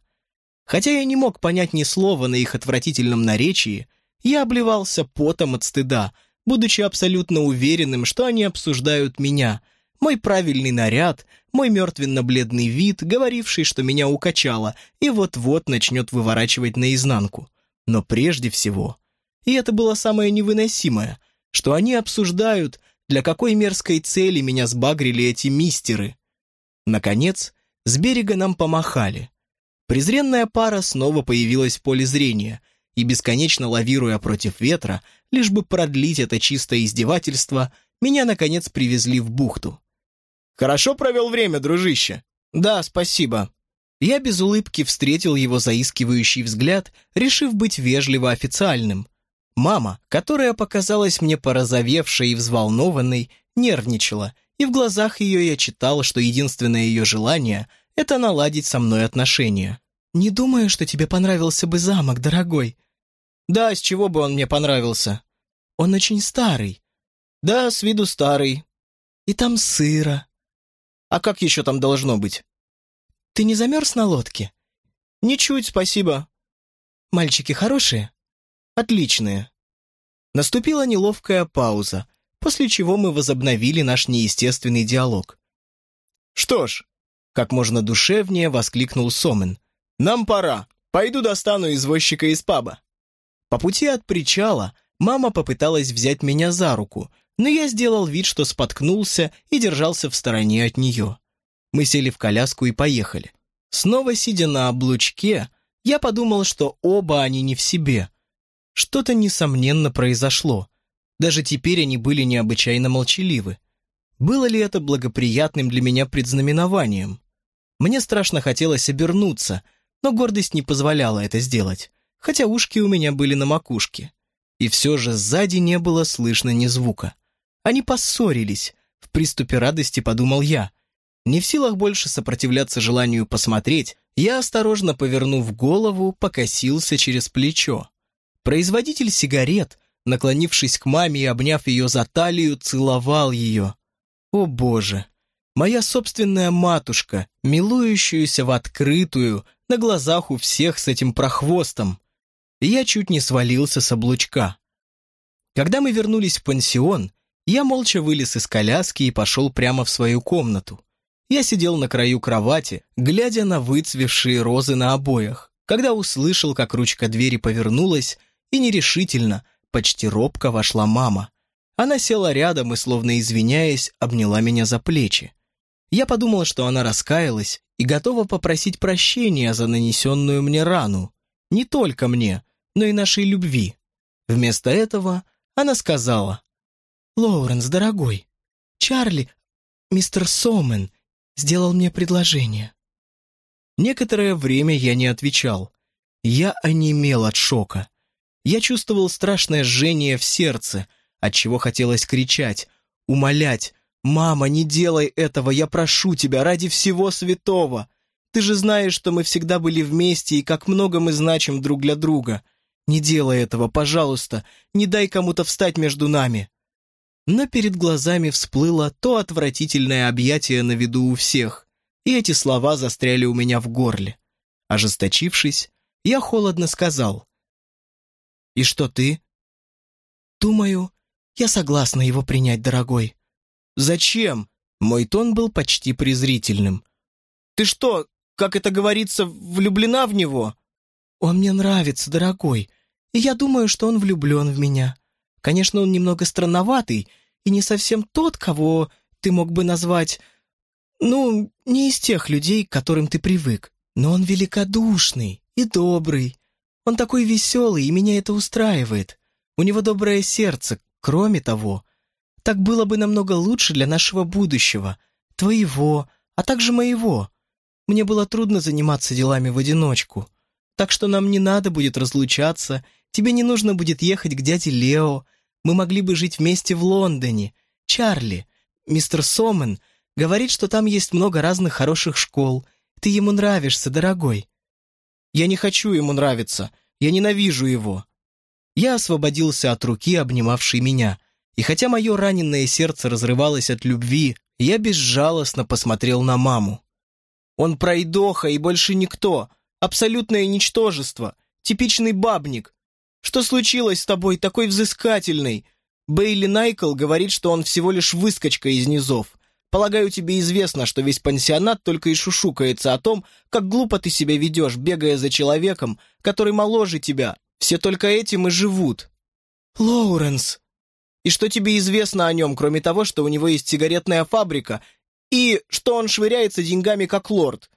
[SPEAKER 1] Хотя я не мог понять ни слова на их отвратительном наречии, я обливался потом от стыда, будучи абсолютно уверенным, что они обсуждают меня, мой правильный наряд, мой мертвенно-бледный вид, говоривший, что меня укачало, и вот-вот начнет выворачивать наизнанку. Но прежде всего, и это было самое невыносимое, что они обсуждают, для какой мерзкой цели меня сбагрили эти мистеры. Наконец, с берега нам помахали. Презренная пара снова появилась в поле зрения, и, бесконечно лавируя против ветра, лишь бы продлить это чистое издевательство, меня, наконец, привезли в бухту. Хорошо провел время, дружище?» «Да, спасибо». Я без улыбки встретил его заискивающий взгляд, решив быть вежливо официальным. Мама, которая показалась мне порозовевшей и взволнованной, нервничала, и в глазах ее я читал, что единственное ее желание — это наладить со мной отношения. «Не думаю, что тебе понравился бы замок, дорогой». «Да, с чего бы он мне понравился?» «Он очень старый». «Да, с виду старый». «И там сыро, а как еще там должно быть? Ты не замерз на лодке? Ничуть, спасибо. Мальчики хорошие? Отличные. Наступила неловкая пауза, после чего мы возобновили наш неестественный диалог. «Что ж», — как можно душевнее воскликнул Сомен, «нам пора. Пойду достану извозчика из паба». По пути от причала мама попыталась взять меня за руку, но я сделал вид, что споткнулся и держался в стороне от нее. Мы сели в коляску и поехали. Снова сидя на облучке, я подумал, что оба они не в себе. Что-то, несомненно, произошло. Даже теперь они были необычайно молчаливы. Было ли это благоприятным для меня предзнаменованием? Мне страшно хотелось обернуться, но гордость не позволяла это сделать, хотя ушки у меня были на макушке. И все же сзади не было слышно ни звука. Они поссорились. В приступе радости подумал я. Не в силах больше сопротивляться желанию посмотреть, я, осторожно повернув голову, покосился через плечо. Производитель сигарет, наклонившись к маме и обняв ее за талию, целовал ее. О боже! Моя собственная матушка, милующаяся в открытую, на глазах у всех с этим прохвостом. Я чуть не свалился с облучка. Когда мы вернулись в пансион, я молча вылез из коляски и пошел прямо в свою комнату. Я сидел на краю кровати, глядя на выцвевшие розы на обоях, когда услышал, как ручка двери повернулась, и нерешительно, почти робко вошла мама. Она села рядом и, словно извиняясь, обняла меня за плечи. Я подумал, что она раскаялась и готова попросить прощения за нанесенную мне рану. Не только мне, но и нашей любви. Вместо этого она сказала, «Лоуренс, дорогой, Чарли, мистер Соумен, сделал мне предложение». Некоторое время я не отвечал. Я онемел от шока. Я чувствовал страшное жжение в сердце, от чего хотелось кричать, умолять. «Мама, не делай этого, я прошу тебя, ради всего святого! Ты же знаешь, что мы всегда были вместе и как много мы значим друг для друга. Не делай этого, пожалуйста, не дай кому-то встать между нами. Но перед глазами всплыло то отвратительное объятие на виду у всех, и эти слова застряли у меня в горле. Ожесточившись, я холодно сказал. «И что ты?» «Думаю, я согласна его принять, дорогой». «Зачем?» Мой тон был почти презрительным. «Ты что, как это говорится, влюблена в него?» «Он мне нравится, дорогой, и я думаю, что он влюблен в меня. Конечно, он немного странноватый и не совсем тот, кого ты мог бы назвать... Ну, не из тех людей, к которым ты привык. Но он великодушный и добрый. Он такой веселый, и меня это устраивает. У него доброе сердце. Кроме того, так было бы намного лучше для нашего будущего, твоего, а также моего. Мне было трудно заниматься делами в одиночку. Так что нам не надо будет разлучаться, тебе не нужно будет ехать к дяде Лео. Мы могли бы жить вместе в Лондоне. Чарли, мистер Сомен, говорит, что там есть много разных хороших школ. Ты ему нравишься, дорогой. Я не хочу ему нравиться. Я ненавижу его. Я освободился от руки, обнимавшей меня. И хотя мое раненое сердце разрывалось от любви, я безжалостно посмотрел на маму. Он пройдоха и больше никто. Абсолютное ничтожество. Типичный бабник. Что случилось с тобой, такой взыскательный? Бейли Найкл говорит, что он всего лишь выскочка из низов. Полагаю, тебе известно, что весь пансионат только и шушукается о том, как глупо ты себя ведешь, бегая за человеком, который моложе тебя. Все только этим и живут. Лоуренс. И что тебе известно о нем, кроме того, что у него есть сигаретная фабрика, и что он швыряется деньгами как лорд?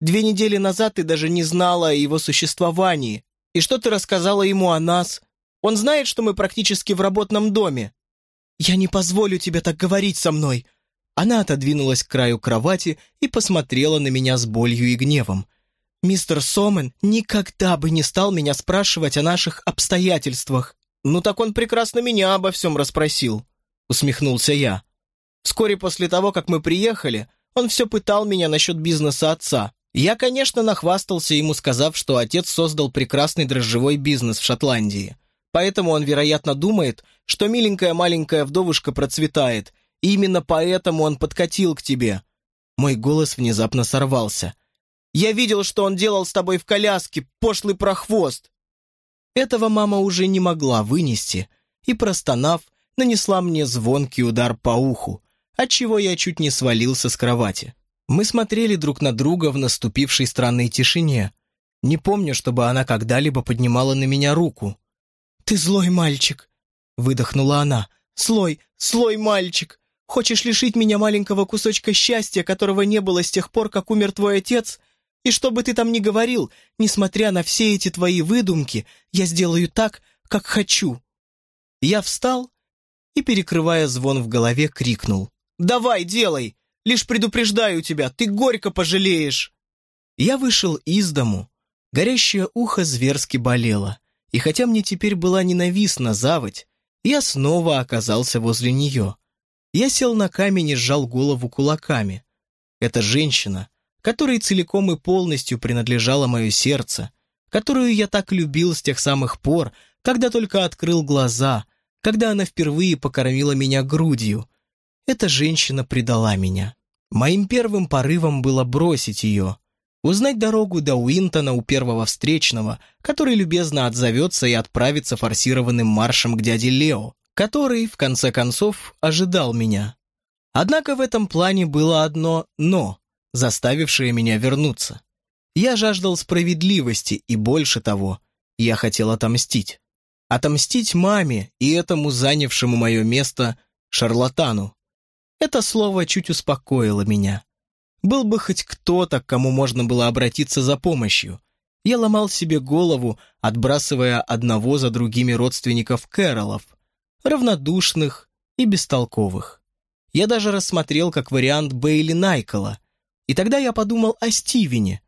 [SPEAKER 1] Две недели назад ты даже не знала о его существовании. И что ты рассказала ему о нас? Он знает, что мы практически в работном доме. Я не позволю тебе так говорить со мной. Она отодвинулась к краю кровати и посмотрела на меня с болью и гневом. Мистер Сомен никогда бы не стал меня спрашивать о наших обстоятельствах. Ну так он прекрасно меня обо всем расспросил, усмехнулся я. Вскоре после того, как мы приехали, он все пытал меня насчет бизнеса отца. Я, конечно, нахвастался ему, сказав, что отец создал прекрасный дрожжевой бизнес в Шотландии. Поэтому он, вероятно, думает, что миленькая маленькая вдовушка процветает, именно поэтому он подкатил к тебе. Мой голос внезапно сорвался. «Я видел, что он делал с тобой в коляске, пошлый прохвост!» Этого мама уже не могла вынести, и, простонав, нанесла мне звонкий удар по уху, отчего я чуть не свалился с кровати. Мы смотрели друг на друга в наступившей странной тишине. Не помню, чтобы она когда-либо поднимала на меня руку. «Ты злой мальчик!» — выдохнула она. «Слой, слой мальчик! Хочешь лишить меня маленького кусочка счастья, которого не было с тех пор, как умер твой отец? И что бы ты там ни говорил, несмотря на все эти твои выдумки, я сделаю так, как хочу!» Я встал и, перекрывая звон в голове, крикнул. «Давай, делай! Лишь предупреждаю тебя, ты горько пожалеешь!» Я вышел из дому. Горящее ухо зверски болело, и хотя мне теперь была ненавистна заводь, я снова оказался возле нее. Я сел на камень и сжал голову кулаками. Эта женщина, которой целиком и полностью принадлежало мое сердце, которую я так любил с тех самых пор, когда только открыл глаза, когда она впервые покормила меня грудью, эта женщина предала меня. Моим первым порывом было бросить ее, узнать дорогу до Уинтона у первого встречного, который любезно отзовется и отправится форсированным маршем к дяде Лео, который, в конце концов, ожидал меня. Однако в этом плане было одно «но», заставившее меня вернуться. Я жаждал справедливости, и больше того, я хотел отомстить. Отомстить маме и этому занявшему мое место шарлатану. Это слово чуть успокоило меня. Был бы хоть кто-то, к кому можно было обратиться за помощью. Я ломал себе голову, отбрасывая одного за другими родственников Кэролов, равнодушных и бестолковых. Я даже рассмотрел как вариант Бейли Найкола, и тогда я подумал о Стивене.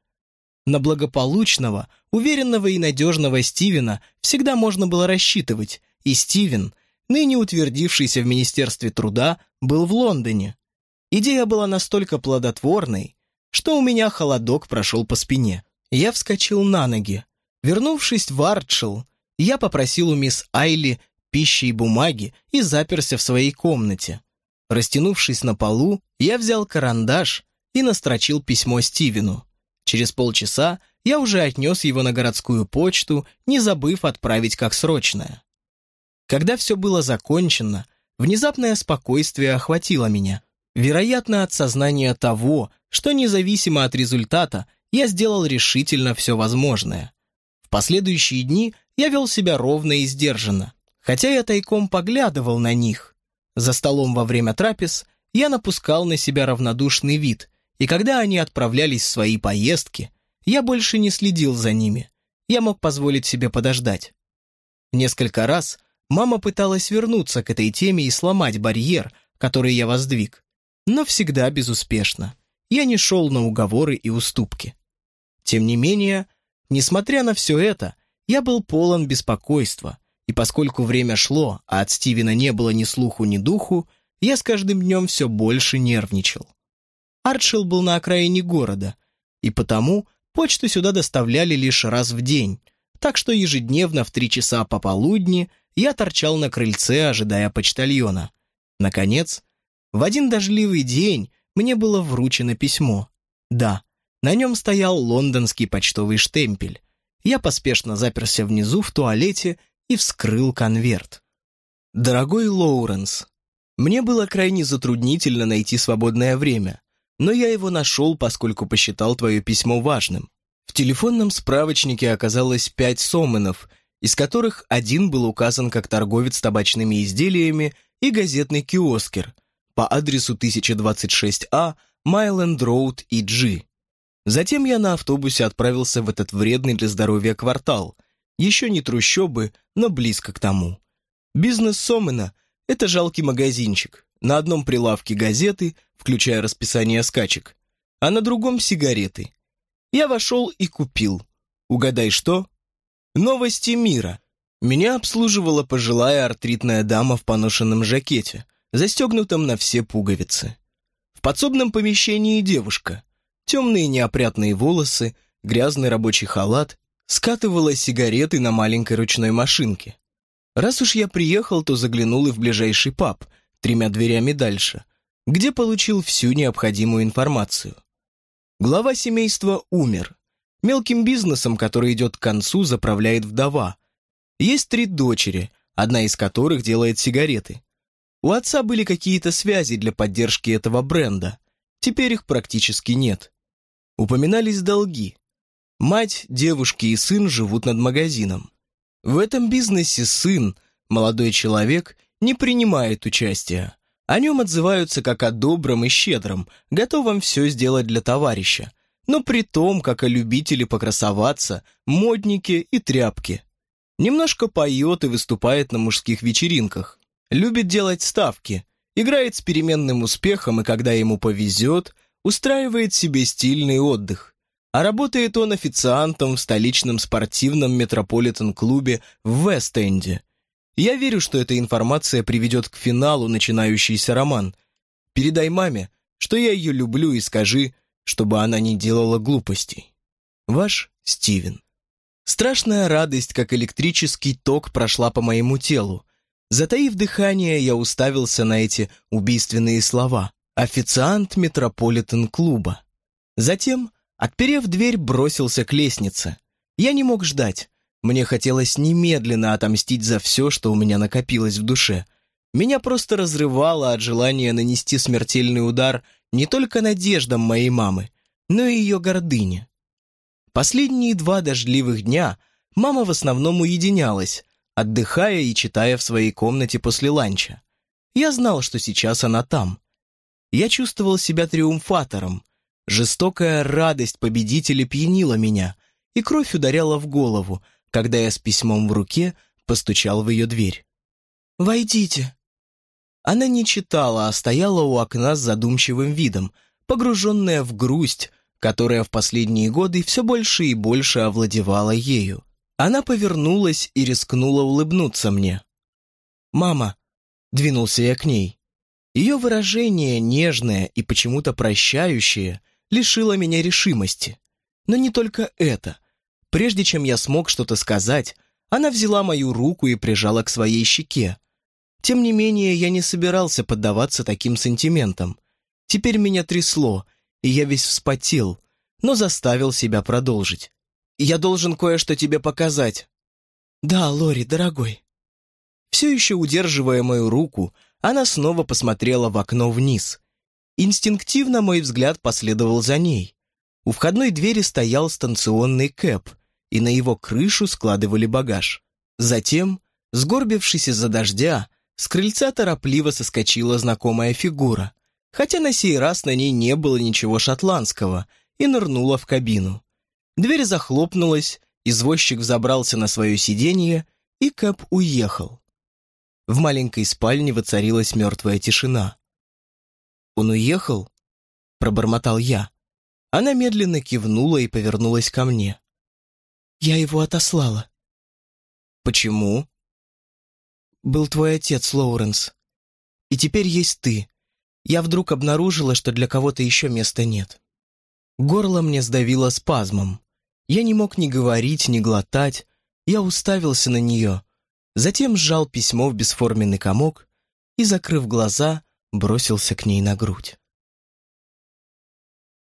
[SPEAKER 1] На благополучного, уверенного и надежного Стивена всегда можно было рассчитывать, и Стивен ныне утвердившийся в Министерстве труда, был в Лондоне. Идея была настолько плодотворной, что у меня холодок прошел по спине. Я вскочил на ноги. Вернувшись в Артшилл, я попросил у мисс Айли пищи и бумаги и заперся в своей комнате. Растянувшись на полу, я взял карандаш и настрочил письмо Стивену. Через полчаса я уже отнес его на городскую почту, не забыв отправить как срочное. Когда все было закончено, внезапное спокойствие охватило меня. Вероятно, от сознания того, что независимо от результата, я сделал решительно все возможное. В последующие дни я вел себя ровно и сдержанно, хотя я тайком поглядывал на них. За столом во время трапез я напускал на себя равнодушный вид, и когда они отправлялись в свои поездки, я больше не следил за ними. Я мог позволить себе подождать. Несколько раз мама пыталась вернуться к этой теме и сломать барьер, который я воздвиг, но всегда безуспешно. Я не шел на уговоры и уступки. Тем не менее, несмотря на все это, я был полон беспокойства, и поскольку время шло, а от Стивена не было ни слуху, ни духу, я с каждым днем все больше нервничал. Артшилл был на окраине города, и потому почту сюда доставляли лишь раз в день, так что ежедневно в три часа пополудни я торчал на крыльце, ожидая почтальона. Наконец, в один дождливый день мне было вручено письмо. Да, на нем стоял лондонский почтовый штемпель. Я поспешно заперся внизу в туалете и вскрыл конверт. «Дорогой Лоуренс, мне было крайне затруднительно найти свободное время, но я его нашел, поскольку посчитал твое письмо важным. В телефонном справочнике оказалось пять соменов, из которых один был указан как торговец табачными изделиями и газетный киоскер по адресу 1026А, Майленд Роуд и Джи. Затем я на автобусе отправился в этот вредный для здоровья квартал. Еще не трущобы, но близко к тому. Бизнес Сомена – это жалкий магазинчик. На одном прилавке газеты, включая расписание скачек, а на другом сигареты. Я вошел и купил. Угадай что? Новости мира. Меня обслуживала пожилая артритная дама в поношенном жакете, застегнутом на все пуговицы. В подсобном помещении девушка – темные неопрятные волосы, грязный рабочий халат, скатывала сигареты на маленькой ручной машинке. Раз уж я приехал, то заглянул и в ближайший паб, тремя дверями дальше, где получил всю необходимую информацию. Глава семейства умер. Мелким бизнесом, который идет к концу, заправляет вдова. Есть три дочери, одна из которых делает сигареты. У отца были какие-то связи для поддержки этого бренда. Теперь их практически нет. Упоминались долги. Мать, девушки и сын живут над магазином. В этом бизнесе сын, молодой человек, не принимает участия. О нем отзываются как о добром и щедром, готовом все сделать для товарища, но при том, как о любителе покрасоваться, моднике и тряпке. Немножко поет и выступает на мужских вечеринках. Любит делать ставки, играет с переменным успехом и, когда ему повезет, устраивает себе стильный отдых. А работает он официантом в столичном спортивном метрополитен-клубе в Вест-Энде. Я верю, что эта информация приведет к финалу начинающийся роман. Передай маме, что я ее люблю и скажи, чтобы она не делала глупостей. Ваш Стивен. Страшная радость, как электрический ток, прошла по моему телу. Затаив дыхание, я уставился на эти убийственные слова. Официант Метрополитен-клуба. Затем, отперев дверь, бросился к лестнице. Я не мог ждать. Мне хотелось немедленно отомстить за все, что у меня накопилось в душе. Меня просто разрывало от желания нанести смертельный удар не только надеждам моей мамы, но и ее гордыне. Последние два дождливых дня мама в основном уединялась, отдыхая и читая в своей комнате после ланча. Я знал, что сейчас она там. Я чувствовал себя триумфатором. Жестокая радость победителя пьянила меня, и кровь ударяла в голову, когда я с письмом в руке постучал в ее дверь. «Войдите». Она не читала, а стояла у окна с задумчивым видом, погруженная в грусть, которая в последние годы все больше и больше овладевала ею. Она повернулась и рискнула улыбнуться мне. «Мама», — двинулся я к ней. Ее выражение, нежное и почему-то прощающее, лишило меня решимости. Но не только это. Прежде чем я смог что-то сказать, Она взяла мою руку и прижала к своей щеке. Тем не менее, я не собирался поддаваться таким сантиментам. Теперь меня трясло, и я весь вспотел, но заставил себя продолжить. «Я должен кое-что тебе показать». «Да, Лори, дорогой». Все еще удерживая мою руку, она снова посмотрела в окно вниз. Инстинктивно мой взгляд последовал за ней. У входной двери стоял станционный кэп, и на его крышу складывали багаж. Затем, сгорбившись из-за дождя, с крыльца торопливо соскочила знакомая фигура, хотя на сей раз на ней не было ничего шотландского, и нырнула в кабину. Дверь захлопнулась, извозчик взобрался на свое сиденье, и Кэп уехал. В маленькой спальне воцарилась мертвая тишина. «Он уехал?» — пробормотал я. Она медленно кивнула и повернулась ко мне. «Я его отослала». «Почему?» «Был твой отец, Лоуренс. И теперь есть ты. Я вдруг обнаружила, что для кого-то еще места нет». Горло мне сдавило спазмом. Я не мог ни говорить, ни глотать. Я уставился на нее. Затем сжал письмо в бесформенный комок и, закрыв глаза, бросился к ней на грудь.